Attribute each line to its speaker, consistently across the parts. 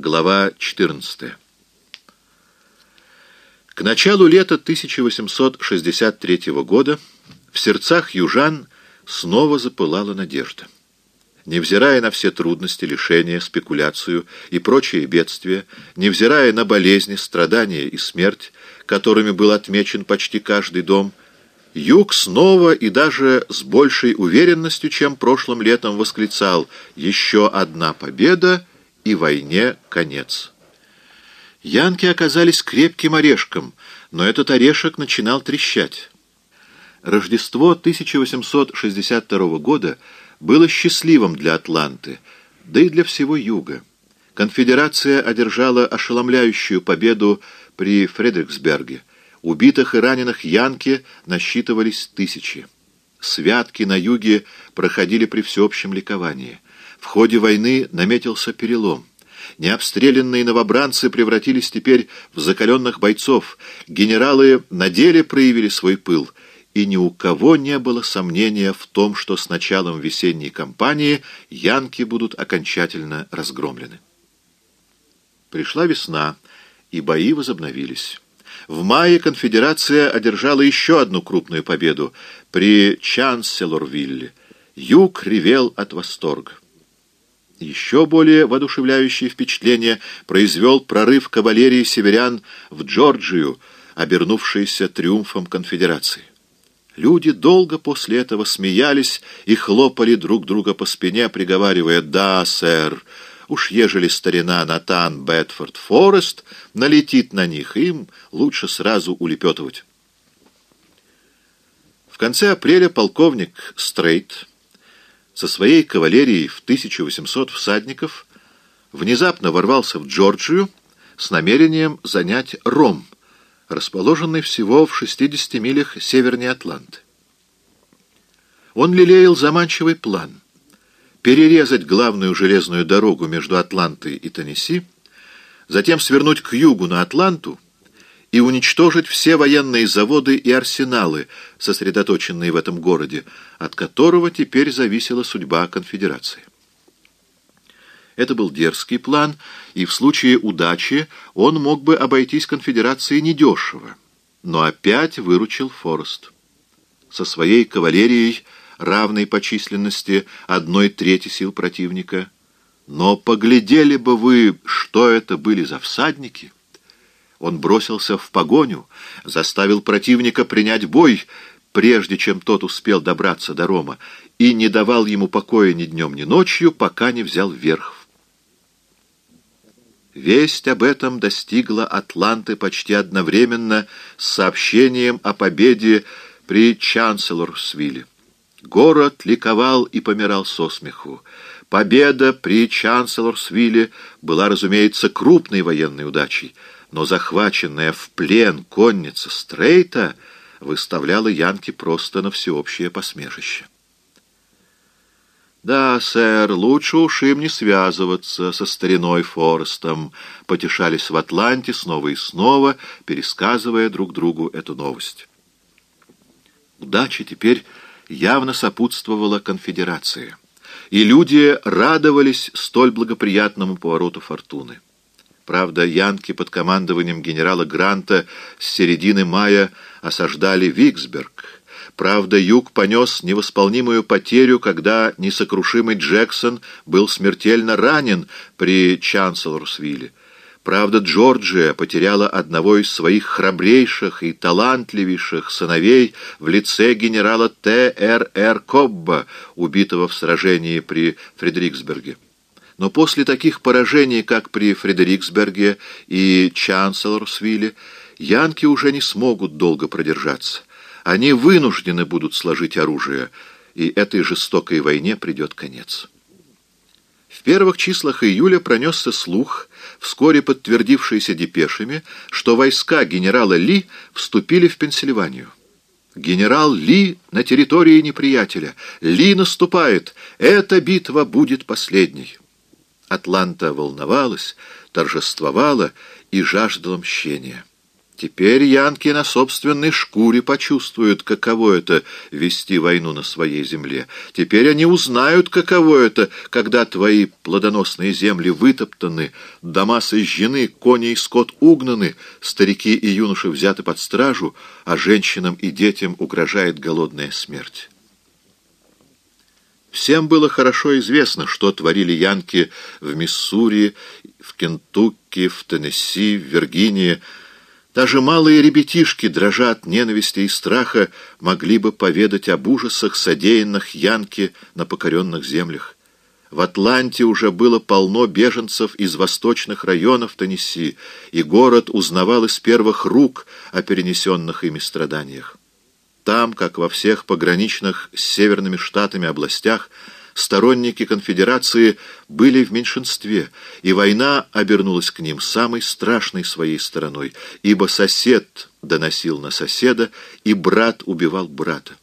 Speaker 1: Глава 14. К началу лета 1863 года в сердцах южан снова запылала надежда. Невзирая на все трудности, лишения, спекуляцию и прочие бедствия, невзирая на болезни, страдания и смерть, которыми был отмечен почти каждый дом, Юг снова и даже с большей уверенностью, чем прошлым летом, восклицал «Еще одна победа, и войне конец». Янки оказались крепким орешком, но этот орешек начинал трещать. Рождество 1862 года было счастливым для Атланты, да и для всего Юга. Конфедерация одержала ошеломляющую победу при Фредериксберге. Убитых и раненых янки насчитывались тысячи. Святки на юге проходили при всеобщем ликовании. В ходе войны наметился перелом. Необстрелянные новобранцы превратились теперь в закаленных бойцов. Генералы на деле проявили свой пыл — и ни у кого не было сомнения в том, что с началом весенней кампании янки будут окончательно разгромлены. Пришла весна, и бои возобновились. В мае конфедерация одержала еще одну крупную победу при Чанселорвилле. Юг ревел от восторга. Еще более воодушевляющее впечатление произвел прорыв кавалерии северян в Джорджию, обернувшийся триумфом конфедерации. Люди долго после этого смеялись и хлопали друг друга по спине, приговаривая «Да, сэр, уж ежели старина Натан Бетфорд Форест налетит на них, им лучше сразу улепетывать». В конце апреля полковник Стрейт со своей кавалерией в 1800 всадников внезапно ворвался в Джорджию с намерением занять Ром – расположенный всего в 60 милях севернее Атланты. Он лелеял заманчивый план — перерезать главную железную дорогу между Атлантой и Теннесси, затем свернуть к югу на Атланту и уничтожить все военные заводы и арсеналы, сосредоточенные в этом городе, от которого теперь зависела судьба конфедерации. Это был дерзкий план, и в случае удачи он мог бы обойтись конфедерации недешево. Но опять выручил Форест. Со своей кавалерией, равной по численности одной трети сил противника. Но поглядели бы вы, что это были за всадники. Он бросился в погоню, заставил противника принять бой, прежде чем тот успел добраться до Рома, и не давал ему покоя ни днем, ни ночью, пока не взял верх Весть об этом достигла Атланты почти одновременно с сообщением о победе при Чанселорсвилле. Город ликовал и помирал со смеху. Победа при Чанселорсвилле была, разумеется, крупной военной удачей, но захваченная в плен конница Стрейта выставляла Янки просто на всеобщее посмешище. «Да, сэр, лучше уж им не связываться со стариной Форестом», потешались в Атланте снова и снова, пересказывая друг другу эту новость. Удача теперь явно сопутствовала конфедерации, и люди радовались столь благоприятному повороту фортуны. Правда, янки под командованием генерала Гранта с середины мая осаждали Виксберг — Правда, Юг понес невосполнимую потерю, когда несокрушимый Джексон был смертельно ранен при Чанселорсвилле. Правда, Джорджия потеряла одного из своих храбрейших и талантливейших сыновей в лице генерала Т.Р.Р. Кобба, убитого в сражении при Фредериксберге. Но после таких поражений, как при Фредериксберге и Чанселорсвилле, янки уже не смогут долго продержаться. Они вынуждены будут сложить оружие, и этой жестокой войне придет конец. В первых числах июля пронесся слух, вскоре подтвердившийся депешами, что войска генерала Ли вступили в Пенсильванию. Генерал Ли на территории неприятеля. Ли наступает. Эта битва будет последней. Атланта волновалась, торжествовала и жаждала мщения. Теперь янки на собственной шкуре почувствуют, каково это — вести войну на своей земле. Теперь они узнают, каково это, когда твои плодоносные земли вытоптаны, дома сожжены, кони и скот угнаны, старики и юноши взяты под стражу, а женщинам и детям угрожает голодная смерть. Всем было хорошо известно, что творили янки в Миссури, в Кентукки, в Теннесси, в Виргинии, даже малые ребятишки, дрожа от ненависти и страха, могли бы поведать об ужасах, содеянных Янке на покоренных землях. В Атланте уже было полно беженцев из восточных районов Теннесси, и город узнавал из первых рук о перенесенных ими страданиях. Там, как во всех пограничных с северными штатами областях, сторонники конфедерации были в меньшинстве, и война обернулась к ним самой страшной своей стороной, ибо сосед доносил на соседа, и брат убивал брата.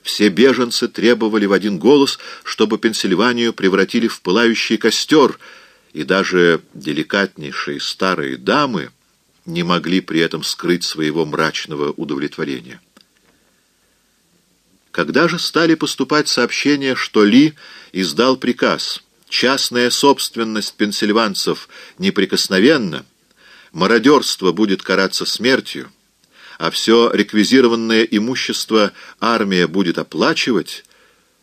Speaker 1: Все беженцы требовали в один голос, чтобы Пенсильванию превратили в пылающий костер, и даже деликатнейшие старые дамы не могли при этом скрыть своего мрачного удовлетворения. Когда же стали поступать сообщения, что Ли издал приказ «Частная собственность пенсильванцев неприкосновенна, мародерство будет караться смертью, а все реквизированное имущество армия будет оплачивать»,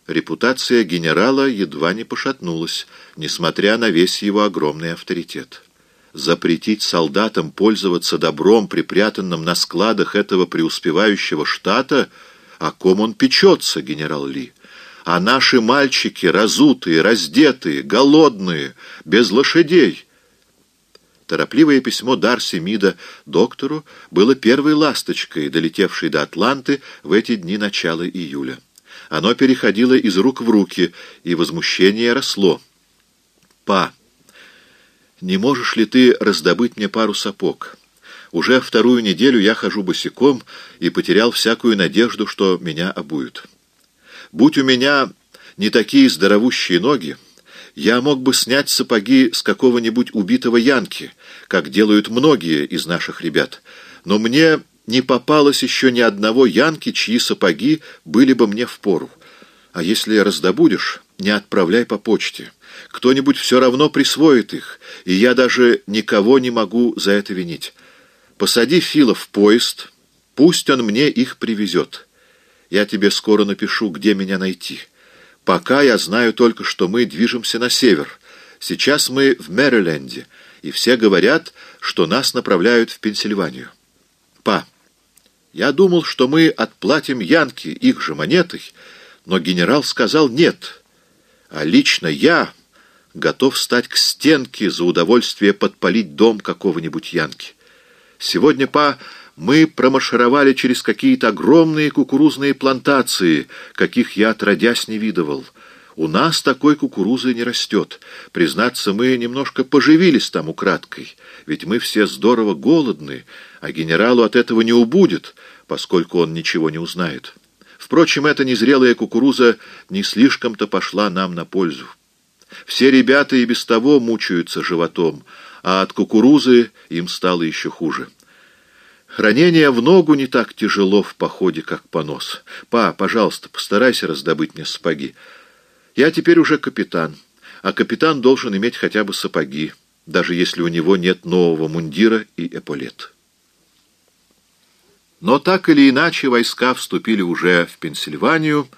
Speaker 1: репутация генерала едва не пошатнулась, несмотря на весь его огромный авторитет. Запретить солдатам пользоваться добром, припрятанным на складах этого преуспевающего штата — о ком он печется, генерал Ли? А наши мальчики, разутые, раздетые, голодные, без лошадей. Торопливое письмо Дарси Мида доктору было первой ласточкой, долетевшей до Атланты в эти дни начала июля. Оно переходило из рук в руки, и возмущение росло. «Па, не можешь ли ты раздобыть мне пару сапог?» Уже вторую неделю я хожу босиком и потерял всякую надежду, что меня обуют. Будь у меня не такие здоровущие ноги, я мог бы снять сапоги с какого-нибудь убитого янки, как делают многие из наших ребят. Но мне не попалось еще ни одного янки, чьи сапоги были бы мне в пору. А если раздобудешь, не отправляй по почте. Кто-нибудь все равно присвоит их, и я даже никого не могу за это винить. Посади Фила в поезд, пусть он мне их привезет. Я тебе скоро напишу, где меня найти. Пока я знаю только, что мы движемся на север. Сейчас мы в Мэриленде, и все говорят, что нас направляют в Пенсильванию. Па, я думал, что мы отплатим Янке их же монетой, но генерал сказал нет. А лично я готов стать к стенке за удовольствие подпалить дом какого-нибудь Янки. Сегодня, па, мы промаршировали через какие-то огромные кукурузные плантации, каких я отродясь не видывал. У нас такой кукурузы не растет. Признаться, мы немножко поживились там украдкой, ведь мы все здорово голодны, а генералу от этого не убудет, поскольку он ничего не узнает. Впрочем, эта незрелая кукуруза не слишком-то пошла нам на пользу. Все ребята и без того мучаются животом, а от кукурузы им стало еще хуже. Ранение в ногу не так тяжело в походе, как понос. Па, пожалуйста, постарайся раздобыть мне сапоги. Я теперь уже капитан, а капитан должен иметь хотя бы сапоги, даже если у него нет нового мундира и эполет. Но так или иначе войска вступили уже в Пенсильванию,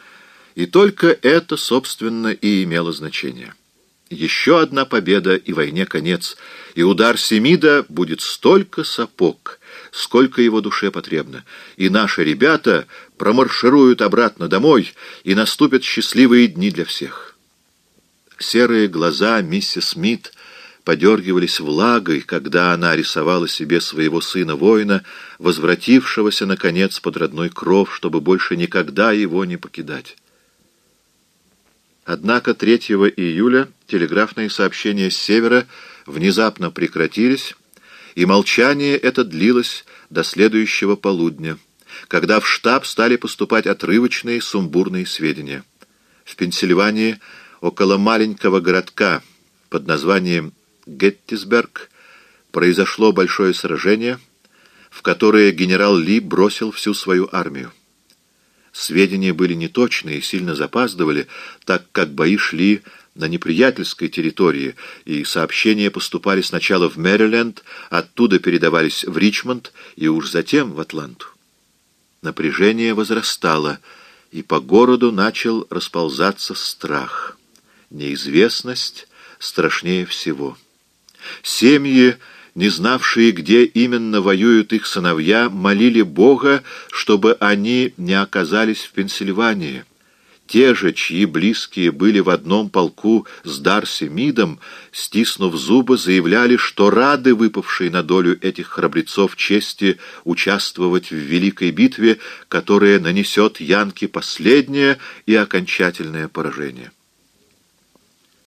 Speaker 1: и только это, собственно, и имело значение. Еще одна победа, и войне конец, и удар Семида будет столько сапог, сколько его душе потребно, и наши ребята промаршируют обратно домой, и наступят счастливые дни для всех. Серые глаза миссис Смит подергивались влагой, когда она рисовала себе своего сына-воина, возвратившегося, наконец, под родной кров, чтобы больше никогда его не покидать. Однако 3 июля телеграфные сообщения с севера внезапно прекратились, и молчание это длилось до следующего полудня, когда в штаб стали поступать отрывочные сумбурные сведения. В Пенсильвании, около маленького городка под названием Геттисберг, произошло большое сражение, в которое генерал Ли бросил всю свою армию. Сведения были неточные и сильно запаздывали, так как бои шли на неприятельской территории, и сообщения поступали сначала в Мэриленд, оттуда передавались в Ричмонд и уж затем в Атланту. Напряжение возрастало, и по городу начал расползаться страх. Неизвестность страшнее всего. Семьи, не знавшие, где именно воюют их сыновья, молили Бога, чтобы они не оказались в Пенсильвании. Те же, чьи близкие были в одном полку с Дарси Мидом, стиснув зубы, заявляли, что рады выпавшей на долю этих храбрецов чести участвовать в великой битве, которая нанесет Янке последнее и окончательное поражение.